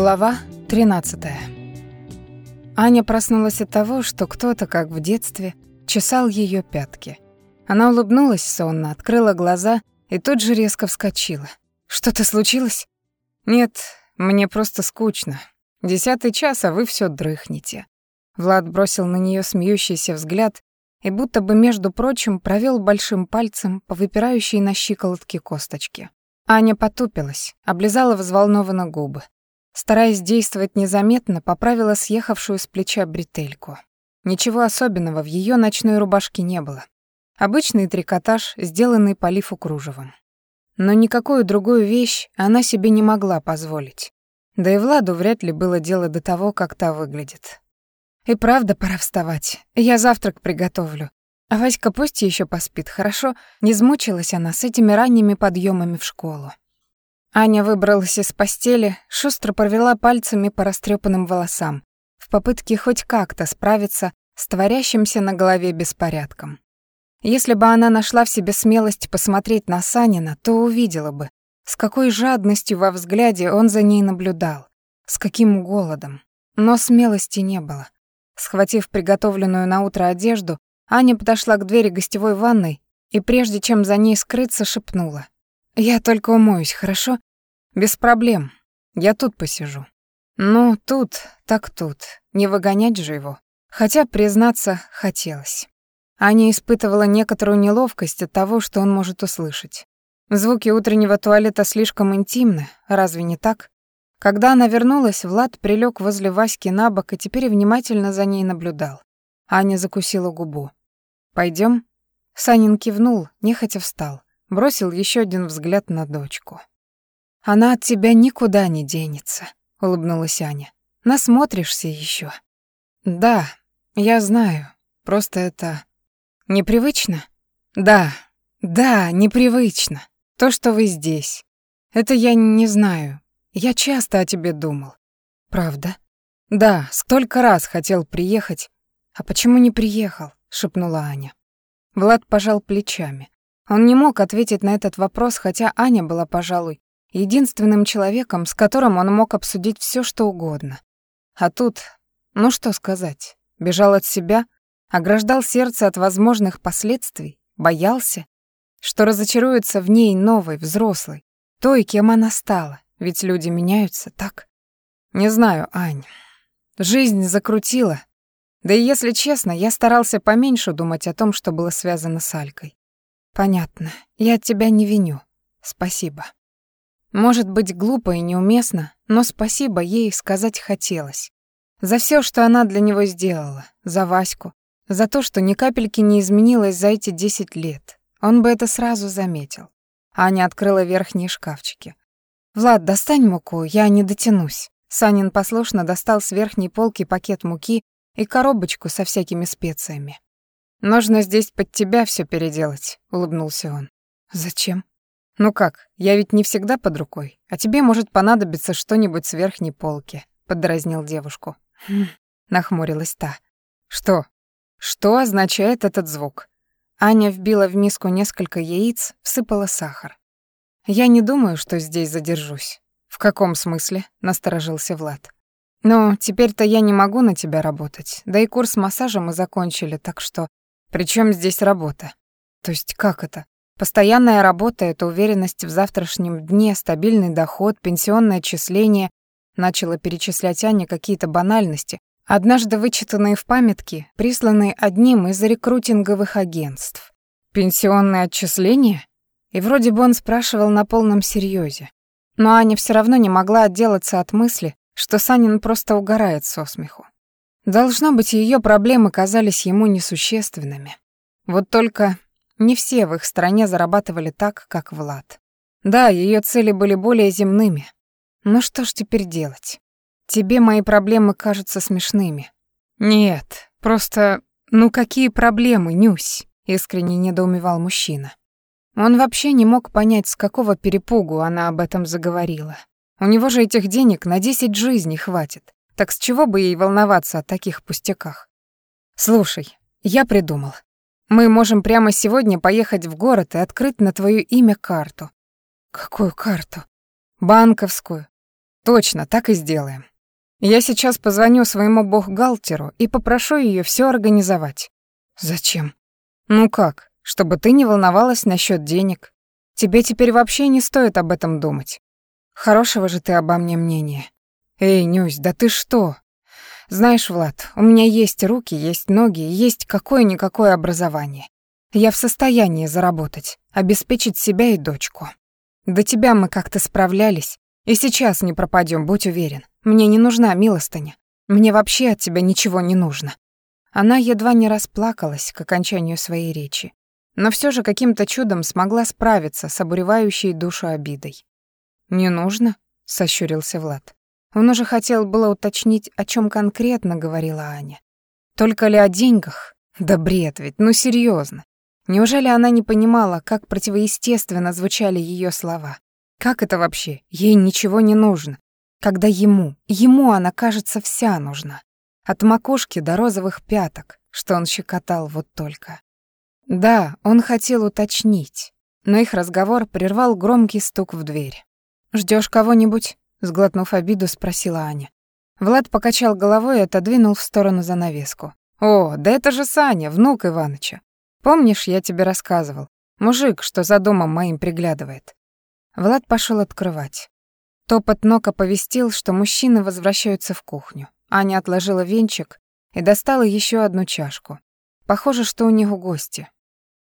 Глава 13. Аня проснулась от того, что кто-то, как в детстве, чесал ее пятки. Она улыбнулась сонно, открыла глаза и тут же резко вскочила. «Что-то случилось?» «Нет, мне просто скучно. Десятый час, а вы все дрыхнете». Влад бросил на нее смеющийся взгляд и будто бы, между прочим, провел большим пальцем по выпирающей на щиколотке косточке. Аня потупилась, облизала взволнованно губы. Стараясь действовать незаметно, поправила съехавшую с плеча бретельку. Ничего особенного в ее ночной рубашке не было. Обычный трикотаж, сделанный по лифу кружевом. Но никакую другую вещь она себе не могла позволить. Да и Владу вряд ли было дело до того, как та выглядит. И правда пора вставать. Я завтрак приготовлю. А Васька пусть еще поспит, хорошо? Не измучилась она с этими ранними подъемами в школу. Аня выбралась из постели, шустро провела пальцами по растрепанным волосам, в попытке хоть как-то справиться с творящимся на голове беспорядком. Если бы она нашла в себе смелость посмотреть на Санина, то увидела бы, с какой жадностью во взгляде он за ней наблюдал, с каким голодом. Но смелости не было. Схватив приготовленную на утро одежду, Аня подошла к двери гостевой ванной и, прежде чем за ней скрыться, шепнула. «Я только умоюсь, хорошо? Без проблем. Я тут посижу». Ну, тут, так тут. Не выгонять же его. Хотя, признаться, хотелось. Аня испытывала некоторую неловкость от того, что он может услышать. Звуки утреннего туалета слишком интимны, разве не так? Когда она вернулась, Влад прилег возле Васьки на бок и теперь внимательно за ней наблюдал. Аня закусила губу. Пойдем? Санин кивнул, нехотя встал бросил еще один взгляд на дочку. «Она от тебя никуда не денется», — улыбнулась Аня. «Насмотришься еще. «Да, я знаю. Просто это... непривычно?» «Да, да, непривычно. То, что вы здесь. Это я не знаю. Я часто о тебе думал». «Правда?» «Да, столько раз хотел приехать. А почему не приехал?» — шепнула Аня. Влад пожал плечами. Он не мог ответить на этот вопрос, хотя Аня была, пожалуй, единственным человеком, с которым он мог обсудить все, что угодно. А тут, ну что сказать, бежал от себя, ограждал сердце от возможных последствий, боялся, что разочаруется в ней новой, взрослой, той, кем она стала, ведь люди меняются, так? Не знаю, Ань. Жизнь закрутила. Да и если честно, я старался поменьше думать о том, что было связано с Алькой. Понятно. Я тебя не виню. Спасибо. Может быть, глупо и неуместно, но спасибо ей сказать хотелось. За все, что она для него сделала, за Ваську, за то, что ни капельки не изменилось за эти десять лет. Он бы это сразу заметил. Аня открыла верхние шкафчики. «Влад, достань муку, я не дотянусь». Санин послушно достал с верхней полки пакет муки и коробочку со всякими специями. «Нужно здесь под тебя все переделать», — улыбнулся он. «Зачем?» «Ну как, я ведь не всегда под рукой, а тебе может понадобиться что-нибудь с верхней полки», — поддразнил девушку. «Хм», — нахмурилась та. «Что? Что означает этот звук?» Аня вбила в миску несколько яиц, всыпала сахар. «Я не думаю, что здесь задержусь». «В каком смысле?» — насторожился Влад. «Ну, теперь-то я не могу на тебя работать, да и курс массажа мы закончили, так что причем здесь работа? То есть как это? Постоянная работа — это уверенность в завтрашнем дне, стабильный доход, пенсионное отчисление. Начала перечислять Аня какие-то банальности, однажды вычитанные в памятке, присланные одним из рекрутинговых агентств. Пенсионное отчисление? И вроде бы он спрашивал на полном серьезе. Но Аня все равно не могла отделаться от мысли, что Санин просто угорает со смеху. Должно быть, ее проблемы казались ему несущественными. Вот только не все в их стране зарабатывали так, как Влад. Да, ее цели были более земными. Но что ж теперь делать? Тебе мои проблемы кажутся смешными. Нет, просто... Ну какие проблемы, Нюсь? Искренне недоумевал мужчина. Он вообще не мог понять, с какого перепугу она об этом заговорила. У него же этих денег на десять жизней хватит. Так с чего бы ей волноваться о таких пустяках? Слушай, я придумал. Мы можем прямо сегодня поехать в город и открыть на твоё имя карту. Какую карту? Банковскую. Точно, так и сделаем. Я сейчас позвоню своему бухгалтеру и попрошу ее все организовать. Зачем? Ну как, чтобы ты не волновалась насчет денег. Тебе теперь вообще не стоит об этом думать. Хорошего же ты обо мне мнения. Эй, Нюсь, да ты что? Знаешь, Влад, у меня есть руки, есть ноги, есть какое-никакое образование. Я в состоянии заработать, обеспечить себя и дочку. До тебя мы как-то справлялись, и сейчас не пропадем, будь уверен. Мне не нужна милостыня. Мне вообще от тебя ничего не нужно». Она едва не расплакалась к окончанию своей речи, но все же каким-то чудом смогла справиться с обуревающей душу обидой. «Не нужно?» — сощурился Влад. Он уже хотел было уточнить, о чем конкретно говорила Аня. Только ли о деньгах? Да бред ведь, ну серьезно. Неужели она не понимала, как противоестественно звучали ее слова? Как это вообще? Ей ничего не нужно. Когда ему, ему она, кажется, вся нужна. От макушки до розовых пяток, что он щекотал вот только. Да, он хотел уточнить, но их разговор прервал громкий стук в дверь. Ждешь кого-нибудь?» — сглотнув обиду, спросила Аня. Влад покачал головой и отодвинул в сторону занавеску. «О, да это же Саня, внук Иваныча. Помнишь, я тебе рассказывал? Мужик, что за домом моим приглядывает». Влад пошел открывать. Топот ног оповестил, что мужчины возвращаются в кухню. Аня отложила венчик и достала еще одну чашку. Похоже, что у них гости.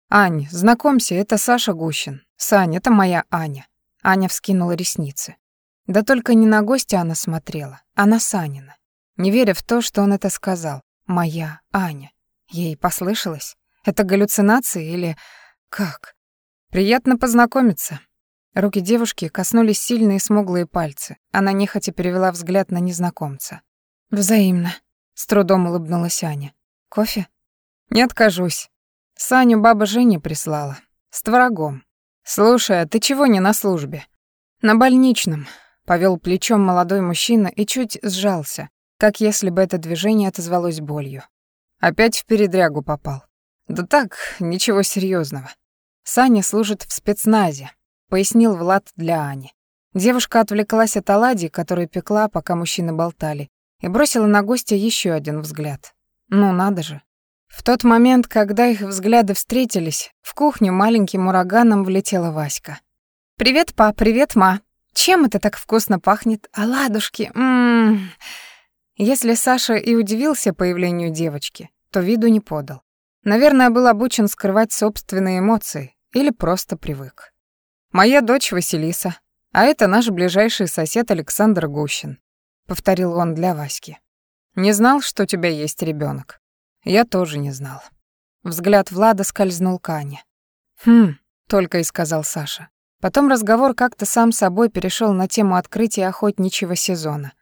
«Ань, знакомься, это Саша Гущин. Сань, это моя Аня». Аня вскинула ресницы. Да только не на гостя она смотрела, а на Санина. Не веря в то, что он это сказал. «Моя Аня». Ей послышалось? Это галлюцинации или... как? Приятно познакомиться. Руки девушки коснулись сильные смуглые пальцы. Она нехотя перевела взгляд на незнакомца. «Взаимно», — с трудом улыбнулась Аня. «Кофе?» «Не откажусь. Саню баба Женя прислала. С творогом. «Слушай, а ты чего не на службе?» «На больничном», — повел плечом молодой мужчина и чуть сжался, как если бы это движение отозвалось болью. Опять в передрягу попал. «Да так, ничего серьезного. Саня служит в спецназе», — пояснил Влад для Ани. Девушка отвлеклась от оладий, которые пекла, пока мужчины болтали, и бросила на гостя еще один взгляд. «Ну надо же, в тот момент, когда их взгляды встретились, в кухню маленьким ураганом влетела Васька. «Привет, па, привет, ма. Чем это так вкусно пахнет? Оладушки, ммм...» Если Саша и удивился появлению девочки, то виду не подал. Наверное, был обучен скрывать собственные эмоции или просто привык. «Моя дочь Василиса, а это наш ближайший сосед Александр Гущин», — повторил он для Васьки. «Не знал, что у тебя есть ребенок. Я тоже не знал. Взгляд Влада скользнул к Ане. «Хм», — только и сказал Саша. Потом разговор как-то сам собой перешел на тему открытия охотничьего сезона.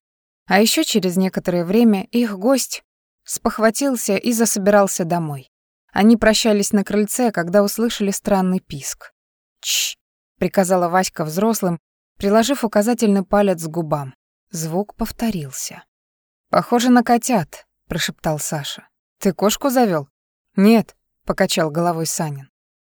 А еще через некоторое время их гость спохватился и засобирался домой. Они прощались на крыльце, когда услышали странный писк. «Чш!» — приказала Васька взрослым, приложив указательный палец к губам. Звук повторился. «Похоже на котят», — прошептал Саша. «Ты кошку завёл?» «Нет», — покачал головой Санин.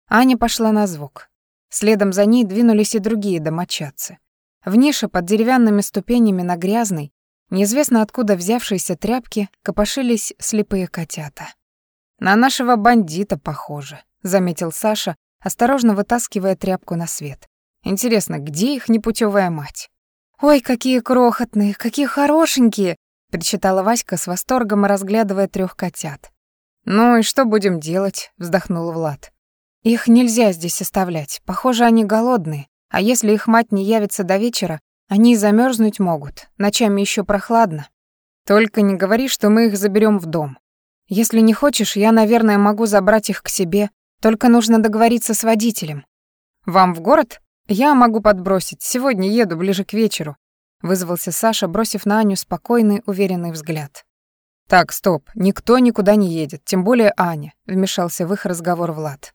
Аня пошла на звук. Следом за ней двинулись и другие домочадцы. В нише под деревянными ступенями на грязной, неизвестно откуда взявшейся тряпке, копошились слепые котята. «На нашего бандита похоже», — заметил Саша, осторожно вытаскивая тряпку на свет. «Интересно, где их непутевая мать?» «Ой, какие крохотные, какие хорошенькие!» причитала Васька с восторгом, разглядывая трех котят. «Ну и что будем делать?» — вздохнул Влад. «Их нельзя здесь оставлять. Похоже, они голодные. А если их мать не явится до вечера, они замерзнуть могут. Ночами еще прохладно. Только не говори, что мы их заберем в дом. Если не хочешь, я, наверное, могу забрать их к себе. Только нужно договориться с водителем. Вам в город? Я могу подбросить. Сегодня еду ближе к вечеру вызвался Саша, бросив на Аню спокойный, уверенный взгляд. Так, стоп, никто никуда не едет, тем более Аня, вмешался в их разговор Влад.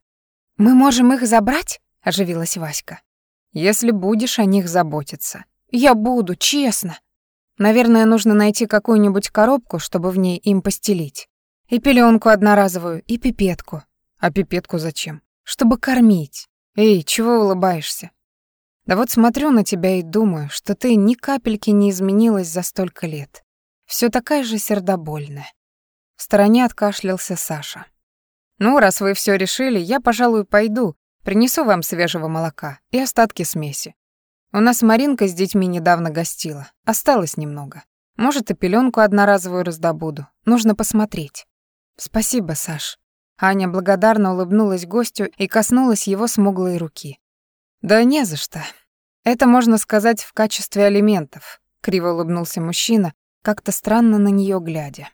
Мы можем их забрать? оживилась Васька. Если будешь о них заботиться. Я буду, честно. Наверное, нужно найти какую-нибудь коробку, чтобы в ней им постелить. И пеленку одноразовую, и пипетку. А пипетку зачем? Чтобы кормить. Эй, чего улыбаешься? Да вот смотрю на тебя и думаю, что ты ни капельки не изменилась за столько лет. Все такая же сердобольная. В стороне откашлялся Саша. Ну, раз вы все решили, я, пожалуй, пойду, принесу вам свежего молока и остатки смеси. У нас Маринка с детьми недавно гостила, осталось немного. Может, и пеленку одноразовую раздобуду. Нужно посмотреть. Спасибо, Саш. Аня благодарно улыбнулась гостю и коснулась его смуглой руки. Да не за что. Это можно сказать в качестве алиментов, криво улыбнулся мужчина, как-то странно на нее глядя.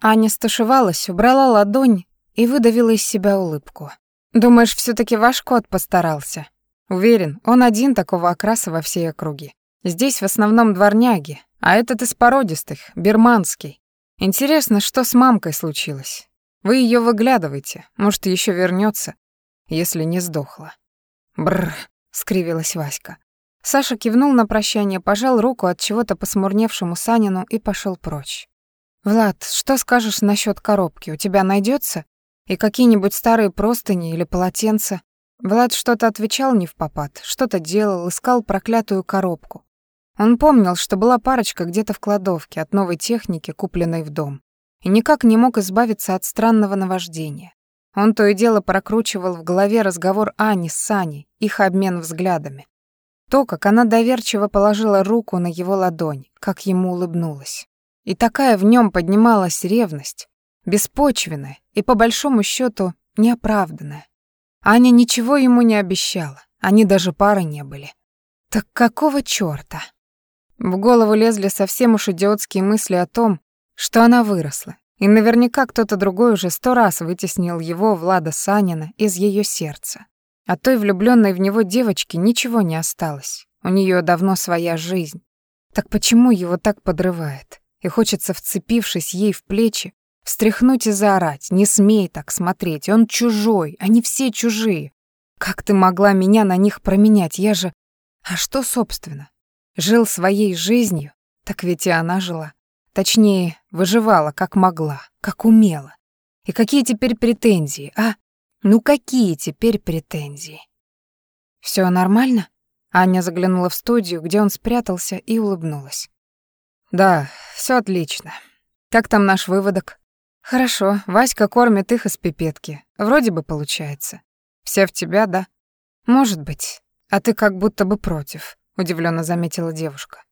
Аня стушевалась, убрала ладонь и выдавила из себя улыбку. Думаешь, все таки ваш кот постарался? Уверен, он один такого окраса во всей округе. Здесь в основном дворняги, а этот из породистых, бирманский. Интересно, что с мамкой случилось? Вы ее выглядываете, может, еще вернется, если не сдохла. Бррр, скривилась Васька. Саша кивнул на прощание, пожал руку от чего-то посмурневшему Санину и пошел прочь. Влад, что скажешь насчет коробки? У тебя найдется? И какие-нибудь старые простыни или полотенца? Влад что-то отвечал не в попад, что-то делал, искал проклятую коробку. Он помнил, что была парочка где-то в кладовке от новой техники, купленной в дом, и никак не мог избавиться от странного наваждения. Он то и дело прокручивал в голове разговор Ани с Саней, их обмен взглядами. То, как она доверчиво положила руку на его ладонь, как ему улыбнулась. И такая в нем поднималась ревность, беспочвенная и, по большому счету, неоправданная. Аня ничего ему не обещала, они даже пары не были. Так какого чёрта? В голову лезли совсем уж идиотские мысли о том, что она выросла, и наверняка кто-то другой уже сто раз вытеснил его, Влада Санина, из её сердца. От той влюблённой в него девочки ничего не осталось. У неё давно своя жизнь. Так почему его так подрывает? И хочется, вцепившись ей в плечи, Встряхнуть и заорать. Не смей так смотреть. Он чужой. Они все чужие. Как ты могла меня на них променять? Я же... А что, собственно? Жил своей жизнью? Так ведь и она жила. Точнее, выживала, как могла, как умела. И какие теперь претензии, а? Ну какие теперь претензии? Все нормально? Аня заглянула в студию, где он спрятался, и улыбнулась. Да, все отлично. Как там наш выводок? Хорошо, Васька кормит их из пипетки. Вроде бы получается. Вся в тебя, да? Может быть. А ты как будто бы против, удивленно заметила девушка.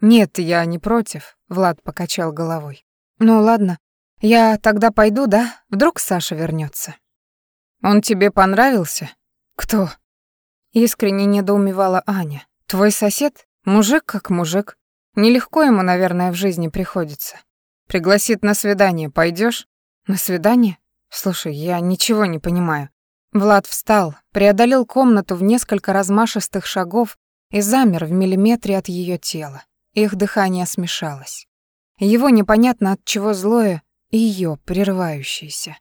Нет, я не против, Влад покачал головой. Ну ладно, я тогда пойду, да? Вдруг Саша вернется. Он тебе понравился? Кто? Искренне недоумевала Аня. Твой сосед? Мужик как мужик. Нелегко ему, наверное, в жизни приходится. Пригласит на свидание, пойдешь? На свидание? Слушай, я ничего не понимаю. Влад встал, преодолел комнату в несколько размашистых шагов и замер в миллиметре от ее тела. Их дыхание смешалось. Его непонятно от чего злое и ее прерывающееся.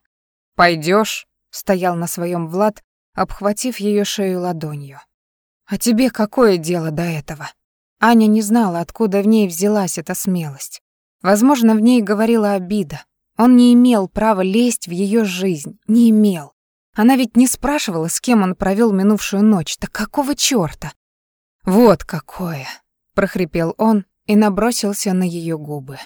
Пойдешь? стоял на своем Влад, обхватив ее шею ладонью. А тебе какое дело до этого? Аня не знала, откуда в ней взялась эта смелость. Возможно, в ней говорила обида. Он не имел права лезть в ее жизнь, не имел. Она ведь не спрашивала, с кем он провел минувшую ночь. Так какого чёрта? Вот какое, прохрипел он и набросился на ее губы.